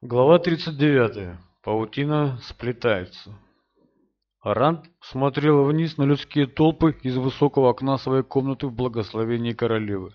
Глава 39. Паутина сплетается. Ранд смотрел вниз на людские толпы из высокого окна своей комнаты в благословении королевы.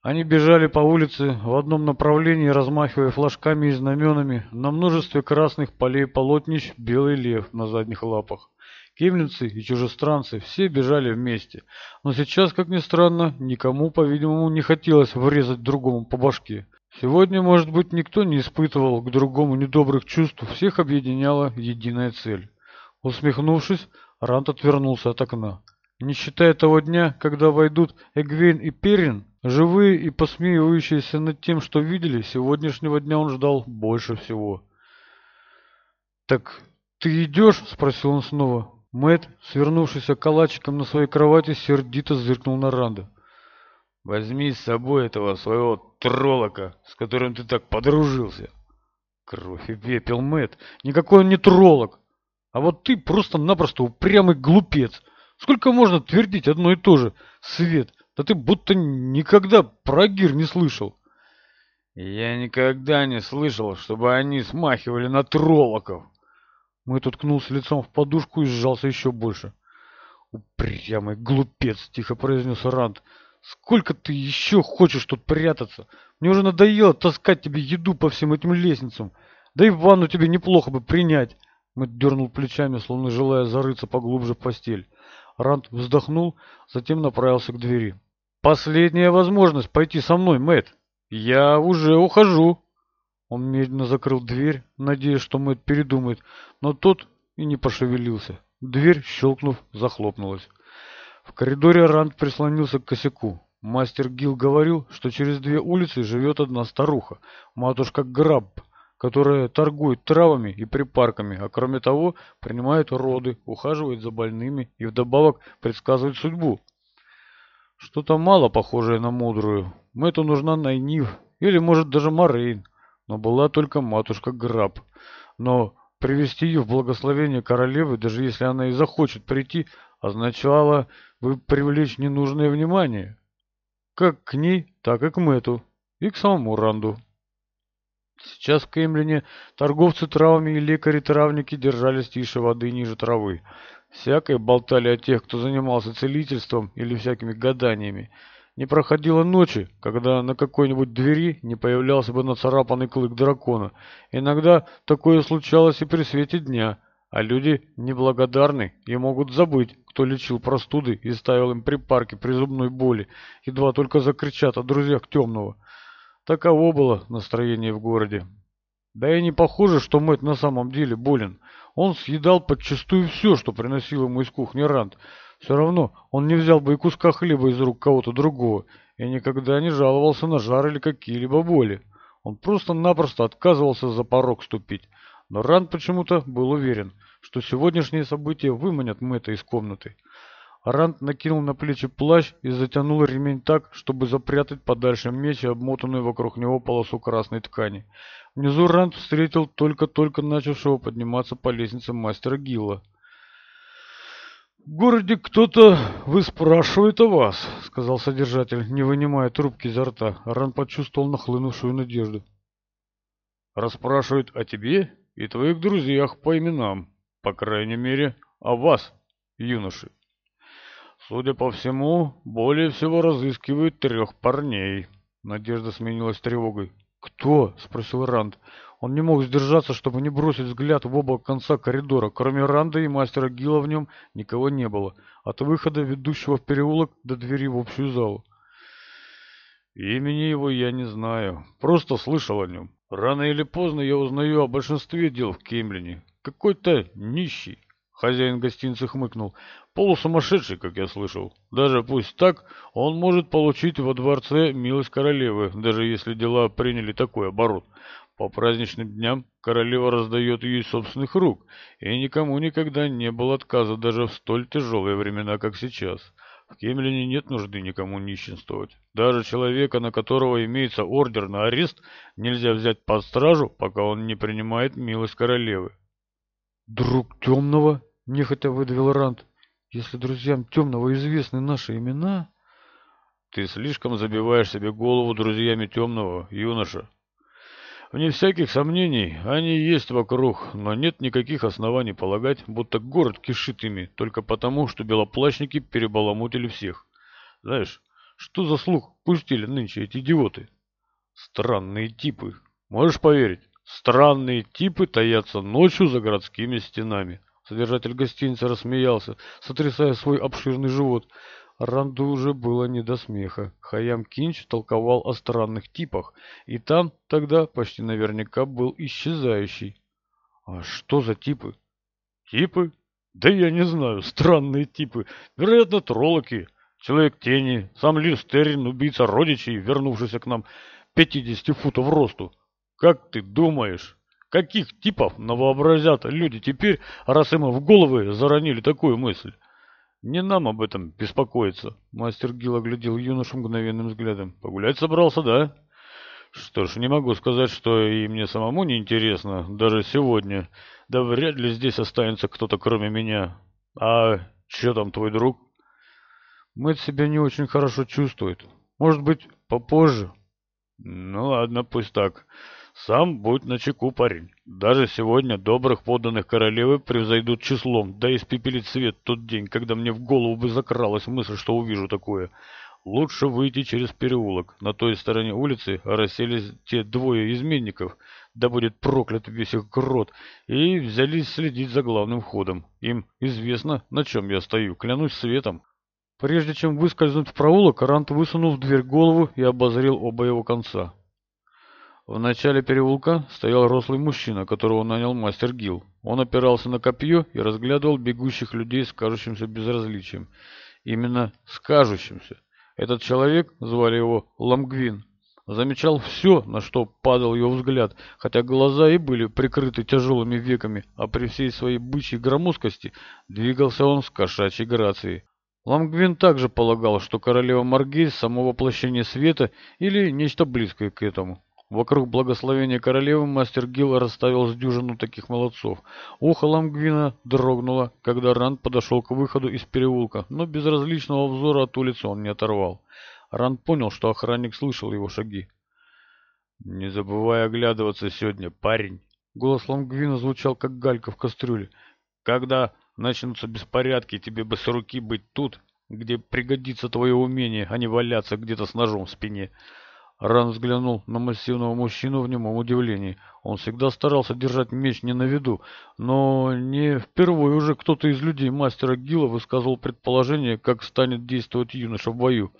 Они бежали по улице в одном направлении, размахивая флажками и знаменами. На множестве красных полей полотнищ белый лев на задних лапах. Кемлинцы и чужестранцы все бежали вместе. Но сейчас, как ни странно, никому, по-видимому, не хотелось врезать другому по башке. Сегодня, может быть, никто не испытывал к другому недобрых чувств, всех объединяла единая цель. Усмехнувшись, Рант отвернулся от окна. Не считая того дня, когда войдут Эгвейн и Перин, живые и посмеивающиеся над тем, что видели, сегодняшнего дня он ждал больше всего. «Так ты идешь?» – спросил он снова. Мэт, свернувшийся калачиком на своей кровати, сердито зыркнул на Ранда. Возьми с собой этого своего троллока, с которым ты так подружился. Кровь и пепел, Мэтт. Никакой он не троллок. А вот ты просто-напросто упрямый глупец. Сколько можно твердить одно и то же? Свет, да ты будто никогда про гир не слышал. Я никогда не слышал, чтобы они смахивали на троллоков. Мэтт уткнулся лицом в подушку и сжался еще больше. «Упрямый глупец!» — тихо произнес Ранд. Сколько ты еще хочешь тут прятаться? Мне уже надоело таскать тебе еду по всем этим лестницам. Да и ванну тебе неплохо бы принять. Мэтт дернул плечами, словно желая зарыться поглубже в постель. Рант вздохнул, затем направился к двери. «Последняя возможность пойти со мной, Мэтт! Я уже ухожу!» Он медленно закрыл дверь, надеясь, что Мэтт передумает, но тот и не пошевелился. Дверь, щелкнув, захлопнулась. В коридоре Ранд прислонился к косяку. Мастер Гил говорил, что через две улицы живет одна старуха, матушка Граб, которая торгует травами и припарками, а кроме того принимает роды, ухаживает за больными и вдобавок предсказывает судьбу. Что-то мало похожее на мудрую. Мэтту нужна Найнив или, может, даже Морейн, но была только матушка Граб. Но привести ее в благословение королевы, даже если она и захочет прийти, означало бы привлечь ненужное внимание как к ней, так и к Мэту и к самому Ранду. Сейчас в Кемлине торговцы травами и лекари-травники держались тише воды ниже травы. Всякое болтали о тех, кто занимался целительством или всякими гаданиями. Не проходило ночи, когда на какой-нибудь двери не появлялся бы нацарапанный клык дракона. Иногда такое случалось и при свете дня, а люди неблагодарны и могут забыть, кто лечил простуды и ставил им припарки при зубной боли, едва только закричат о друзьях темного. Таково было настроение в городе. Да и не похоже, что Мэтт на самом деле болен. Он съедал подчастую все, что приносил ему из кухни Ранд. Все равно он не взял бы и куска хлеба из рук кого-то другого и никогда не жаловался на жар или какие-либо боли. Он просто-напросто отказывался за порог ступить. Но Ранд почему-то был уверен – что сегодняшние события выманят Мэтта из комнаты. Ранд накинул на плечи плащ и затянул ремень так, чтобы запрятать подальше меч и обмотанную вокруг него полосу красной ткани. Внизу Ранд встретил только-только начавшего подниматься по лестнице мастера Гилла. «В городе кто-то выспрашивает о вас», — сказал содержатель, не вынимая трубки изо рта. Ран почувствовал нахлынувшую надежду. «Расспрашивают о тебе и твоих друзьях по именам», по крайней мере, о вас, юноши. Судя по всему, более всего разыскивают трех парней. Надежда сменилась тревогой. «Кто?» — спросил Ранд. Он не мог сдержаться, чтобы не бросить взгляд в оба конца коридора. Кроме Ранда и мастера Гила в нем никого не было. От выхода, ведущего в переулок, до двери в общую залу. Имени его я не знаю. Просто слышал о нем. Рано или поздно я узнаю о большинстве дел в Кемлине. Какой-то нищий. Хозяин гостиницы хмыкнул. Полусумасшедший, как я слышал. Даже пусть так, он может получить во дворце милость королевы, даже если дела приняли такой оборот. По праздничным дням королева раздает ей собственных рук, и никому никогда не было отказа даже в столь тяжелые времена, как сейчас. В Кемлине нет нужды никому нищенствовать. Даже человека, на которого имеется ордер на арест, нельзя взять под стражу, пока он не принимает милость королевы. «Друг темного?» — нехотя выдавил Рант. «Если друзьям темного известны наши имена...» «Ты слишком забиваешь себе голову друзьями темного, юноша. Вне всяких сомнений, они есть вокруг, но нет никаких оснований полагать, будто город кишит ими, только потому, что белоплащники перебаламутили всех. Знаешь, что за слух пустили нынче эти идиоты? Странные типы, можешь поверить?» Странные типы таятся ночью за городскими стенами. Содержатель гостиницы рассмеялся, сотрясая свой обширный живот. Ранду уже было не до смеха. Хаям Кинч толковал о странных типах, и там тогда почти наверняка был исчезающий. А что за типы? Типы? Да я не знаю, странные типы. Вероятно, троллоки, человек тени, сам Листерин, убийца родичей, вернувшийся к нам 50 футов росту. Как ты думаешь, каких типов новообразят люди теперь, раз им в головы заронили такую мысль? Не нам об этом беспокоиться. Мастер Гил оглядел юношу мгновенным взглядом. Погулять собрался, да? Что ж, не могу сказать, что и мне самому не интересно, даже сегодня. Да вряд ли здесь останется кто-то кроме меня. А что там твой друг? Мэт себя не очень хорошо чувствует. Может быть, попозже? Ну ладно, пусть так. Сам будь начеку, парень. Даже сегодня добрых поданных королевы превзойдут числом, да испепелит свет тот день, когда мне в голову бы закралась мысль, что увижу такое. Лучше выйти через переулок. На той стороне улицы расселись те двое изменников, да будет проклят весь их грот, и взялись следить за главным входом. Им известно, на чем я стою, клянусь светом. Прежде чем выскользнуть в проулок, Рант высунул в дверь голову и обозрел оба его конца. В начале переулка стоял рослый мужчина, которого нанял мастер Гил. Он опирался на копье и разглядывал бегущих людей с кажущимся безразличием. Именно с кажущимся. Этот человек, звали его Ламгвин, замечал все, на что падал его взгляд, хотя глаза и были прикрыты тяжелыми веками, а при всей своей бычьей громоздкости двигался он с кошачьей грацией. Ламгвин также полагал, что королева Маргейс – само воплощение света или нечто близкое к этому. Вокруг благословения королевы мастер Гилл расставил с дюжину таких молодцов. Ухо Ламгвина дрогнуло, когда Ранд подошел к выходу из переулка, но безразличного взора от улицы он не оторвал. Ранд понял, что охранник слышал его шаги. «Не забывай оглядываться сегодня, парень!» Голос Ламгвина звучал, как галька в кастрюле. «Когда начнутся беспорядки, тебе бы с руки быть тут, где пригодится твое умение, а не валяться где-то с ножом в спине!» Ран взглянул на массивного мужчину в немом удивлении. Он всегда старался держать меч не на виду, но не впервые уже кто-то из людей мастера Гила высказывал предположение, как станет действовать юноша в бою.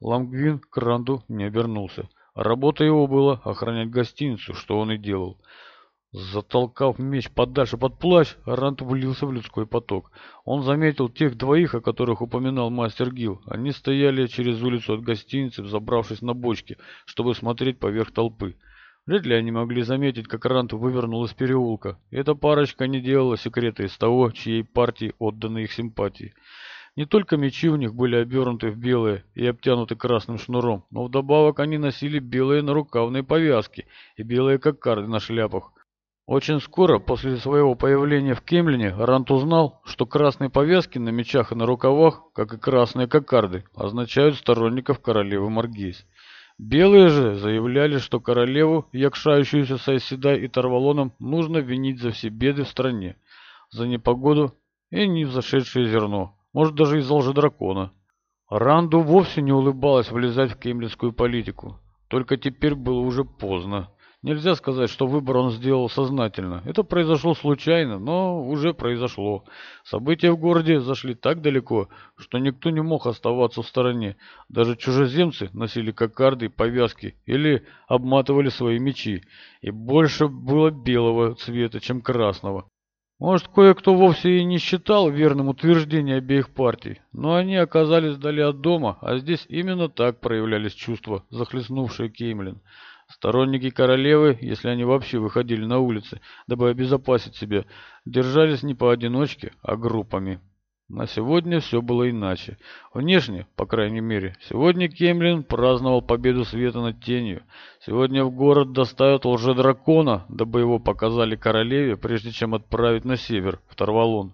Ламгвин к Ранду не обернулся. Работа его была охранять гостиницу, что он и делал. Затолкав меч подальше под плащ, Рант влился в людской поток. Он заметил тех двоих, о которых упоминал мастер Гил. Они стояли через улицу от гостиницы, взобравшись на бочки, чтобы смотреть поверх толпы. Вряд ли они могли заметить, как Рант вывернул из переулка. Эта парочка не делала секрета из того, чьей партии отданы их симпатии. Не только мечи у них были обернуты в белые и обтянуты красным шнуром, но вдобавок они носили белые нарукавные повязки и белые кокарды на шляпах. Очень скоро после своего появления в Кемлине Рант узнал, что красные повязки на мечах и на рукавах, как и красные кокарды, означают сторонников королевы Маргейс. Белые же заявляли, что королеву, якшающуюся с Айседай и Тарвалоном, нужно винить за все беды в стране, за непогоду и невзошедшее зерно, может даже из-за лжедракона. Ранду вовсе не улыбалось влезать в кемлинскую политику, только теперь было уже поздно. Нельзя сказать, что выбор он сделал сознательно. Это произошло случайно, но уже произошло. События в городе зашли так далеко, что никто не мог оставаться в стороне. Даже чужеземцы носили кокарды, повязки или обматывали свои мечи. И больше было белого цвета, чем красного. Может, кое-кто вовсе и не считал верным утверждение обеих партий, но они оказались вдали от дома, а здесь именно так проявлялись чувства, захлестнувшие Кеймлин. Сторонники королевы, если они вообще выходили на улицы, дабы обезопасить себя, держались не поодиночке, а группами. На сегодня все было иначе. Внешне, по крайней мере, сегодня Кемлин праздновал победу света над тенью. Сегодня в город доставят лжедракона, дабы его показали королеве, прежде чем отправить на север, в Тарвалон.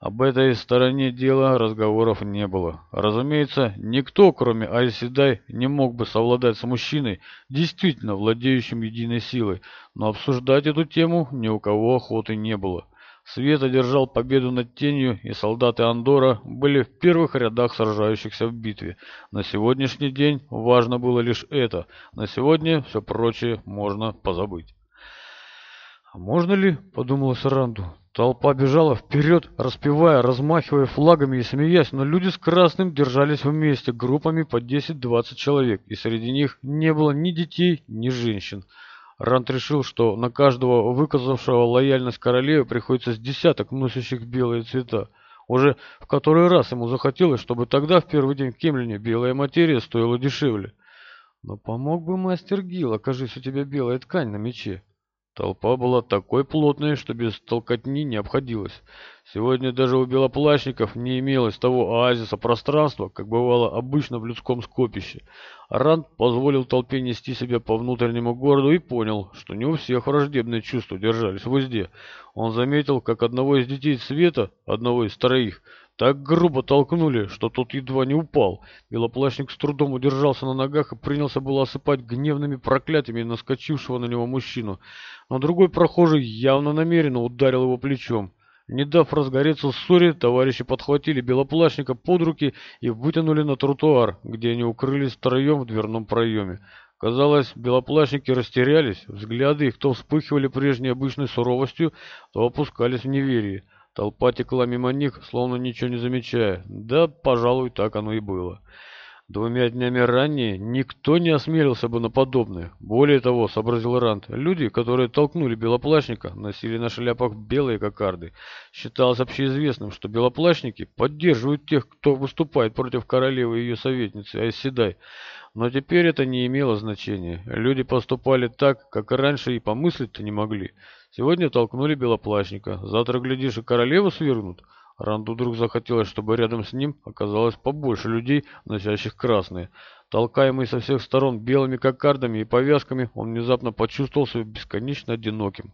Об этой стороне дела разговоров не было. Разумеется, никто, кроме Айседай, не мог бы совладать с мужчиной, действительно владеющим единой силой, но обсуждать эту тему ни у кого охоты не было. Свет одержал победу над тенью, и солдаты Андора были в первых рядах сражающихся в битве. На сегодняшний день важно было лишь это. На сегодня все прочее можно позабыть. «А можно ли, — подумала Саранду, Толпа бежала вперед, распевая, размахивая флагами и смеясь, но люди с красным держались вместе, группами по 10-20 человек, и среди них не было ни детей, ни женщин. Рант решил, что на каждого выказавшего лояльность королеве приходится с десяток носящих белые цвета. Уже в который раз ему захотелось, чтобы тогда в первый день в Кемлине белая материя стоила дешевле. Но помог бы мастер Гил, окажись у тебя белая ткань на мече толпа была такой плотной что без толкотни не обходилось Сегодня даже у белоплащников не имелось того оазиса пространства, как бывало обычно в людском скопище. Ранд позволил толпе нести себя по внутреннему городу и понял, что не у всех враждебные чувства держались в узде. Он заметил, как одного из детей Света, одного из троих, так грубо толкнули, что тот едва не упал. Белоплащник с трудом удержался на ногах и принялся было осыпать гневными проклятиями наскочившего на него мужчину. Но другой прохожий явно намеренно ударил его плечом. Не дав разгореться ссоре, товарищи подхватили Белоплащника под руки и вытянули на тротуар, где они укрылись втроем в дверном проеме. Казалось, белоплащники растерялись, взгляды их то вспыхивали прежней обычной суровостью, то опускались в неверии. Толпа текла мимо них, словно ничего не замечая. Да, пожалуй, так оно и было. Двумя днями ранее никто не осмелился бы на подобное. Более того, сообразил Рант, люди, которые толкнули Белоплащника, носили на шляпах белые кокарды. Считалось общеизвестным, что Белоплащники поддерживают тех, кто выступает против королевы и ее советницы Айседай. Но теперь это не имело значения. Люди поступали так, как раньше и помыслить-то не могли. Сегодня толкнули Белоплащника, завтра, глядишь, и королеву свергнут. Ранду вдруг захотелось чтобы рядом с ним оказалось побольше людей носящих красные толкаемый со всех сторон белыми кокардами и повязками он внезапно почувствовал себя бесконечно одиноким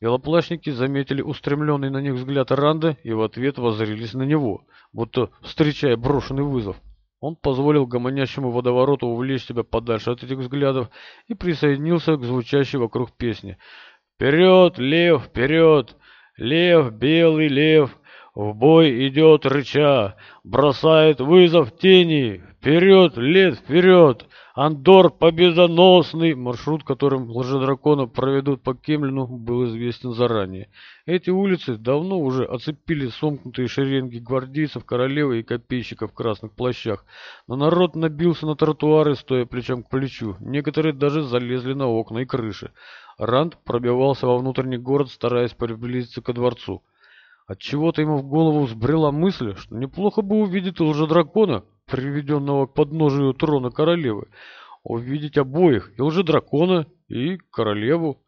Белоплащники заметили устремленный на них взгляд Ранда и в ответ воззрелись на него, будто встречая брошенный вызов. Он позволил гомонящему водовороту увлечь себя подальше от этих взглядов и присоединился к звучащей вокруг песне. «Вперед, лев, вперед! Лев, белый лев!» В бой идет рыча, бросает вызов тени. Вперед, лет вперед! Андор победоносный! Маршрут, которым лжедракона проведут по Кемлину, был известен заранее. Эти улицы давно уже оцепили сомкнутые шеренги гвардейцев, королевы и копейщиков в красных плащах. Но народ набился на тротуары, стоя плечом к плечу. Некоторые даже залезли на окна и крыши. Ранд пробивался во внутренний город, стараясь приблизиться ко дворцу. Отчего-то ему в голову взбрела мысль, что неплохо бы увидеть лжедракона, приведенного к подножию трона королевы, увидеть обоих, и лжедракона, и королеву.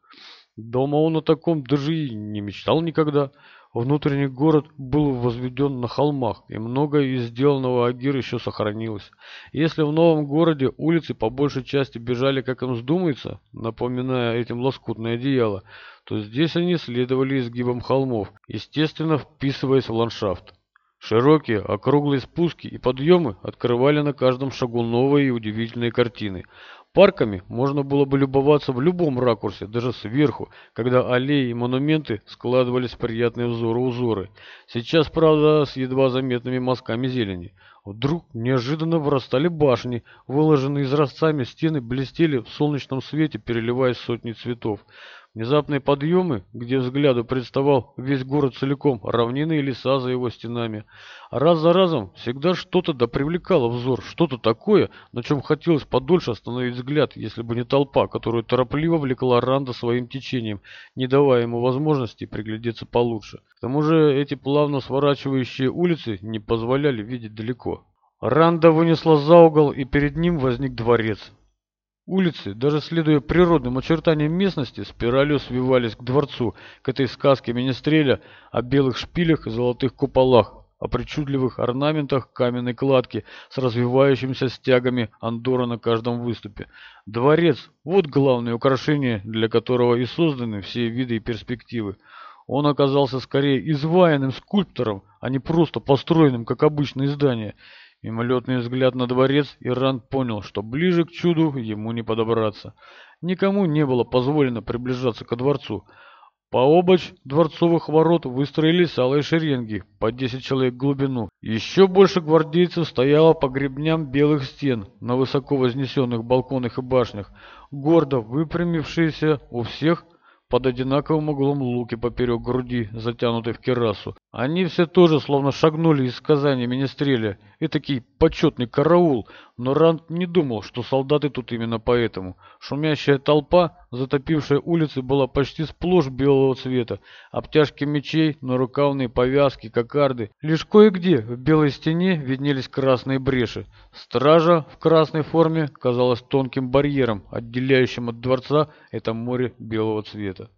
Дома он о таком даже и не мечтал никогда. Внутренний город был возведен на холмах, и многое из сделанного Агир еще сохранилось. Если в новом городе улицы по большей части бежали, как им вздумается, напоминая этим лоскутное одеяло, то здесь они следовали изгибам холмов, естественно вписываясь в ландшафт. Широкие, округлые спуски и подъемы открывали на каждом шагу новые и удивительные картины. Парками можно было бы любоваться в любом ракурсе, даже сверху, когда аллеи и монументы складывались в приятные узоры-узоры. Сейчас, правда, с едва заметными мазками зелени. Вдруг неожиданно вырастали башни, выложенные изразцами стены блестели в солнечном свете, переливаясь сотни цветов. Внезапной подъемы, где взгляду представал весь город целиком, равнины и леса за его стенами. Раз за разом всегда что-то дапривлекало взор, что-то такое, на чем хотелось подольше остановить взгляд, если бы не толпа, которую торопливо влекла Ранда своим течением, не давая ему возможности приглядеться получше. К тому же эти плавно сворачивающие улицы не позволяли видеть далеко. Ранда вынесла за угол, и перед ним возник дворец. Улицы, даже следуя природным очертаниям местности, спиралью свивались к дворцу, к этой сказке Министреля о белых шпилях и золотых куполах, о причудливых орнаментах каменной кладки с развивающимися стягами андора на каждом выступе. Дворец – вот главное украшение, для которого и созданы все виды и перспективы. Он оказался скорее изваянным скульптором, а не просто построенным, как обычное здание – Мимолетный взгляд на дворец, Иран понял, что ближе к чуду ему не подобраться. Никому не было позволено приближаться ко дворцу. По обочь дворцовых ворот выстроились алые шеренги, по 10 человек в глубину. Еще больше гвардейцев стояло по гребням белых стен на высоко вознесенных балконах и башнях, гордо выпрямившиеся у всех под одинаковым углом луки поперек груди, затянутой в керасу. Они все тоже словно шагнули из Казани Министреля. И такие почетный караул. Но Ранд не думал, что солдаты тут именно поэтому. Шумящая толпа Затопившая улицы была почти сплошь белого цвета. Обтяжки мечей, нарукавные повязки, кокарды. Лишь кое-где в белой стене виднелись красные бреши. Стража в красной форме казалась тонким барьером, отделяющим от дворца это море белого цвета.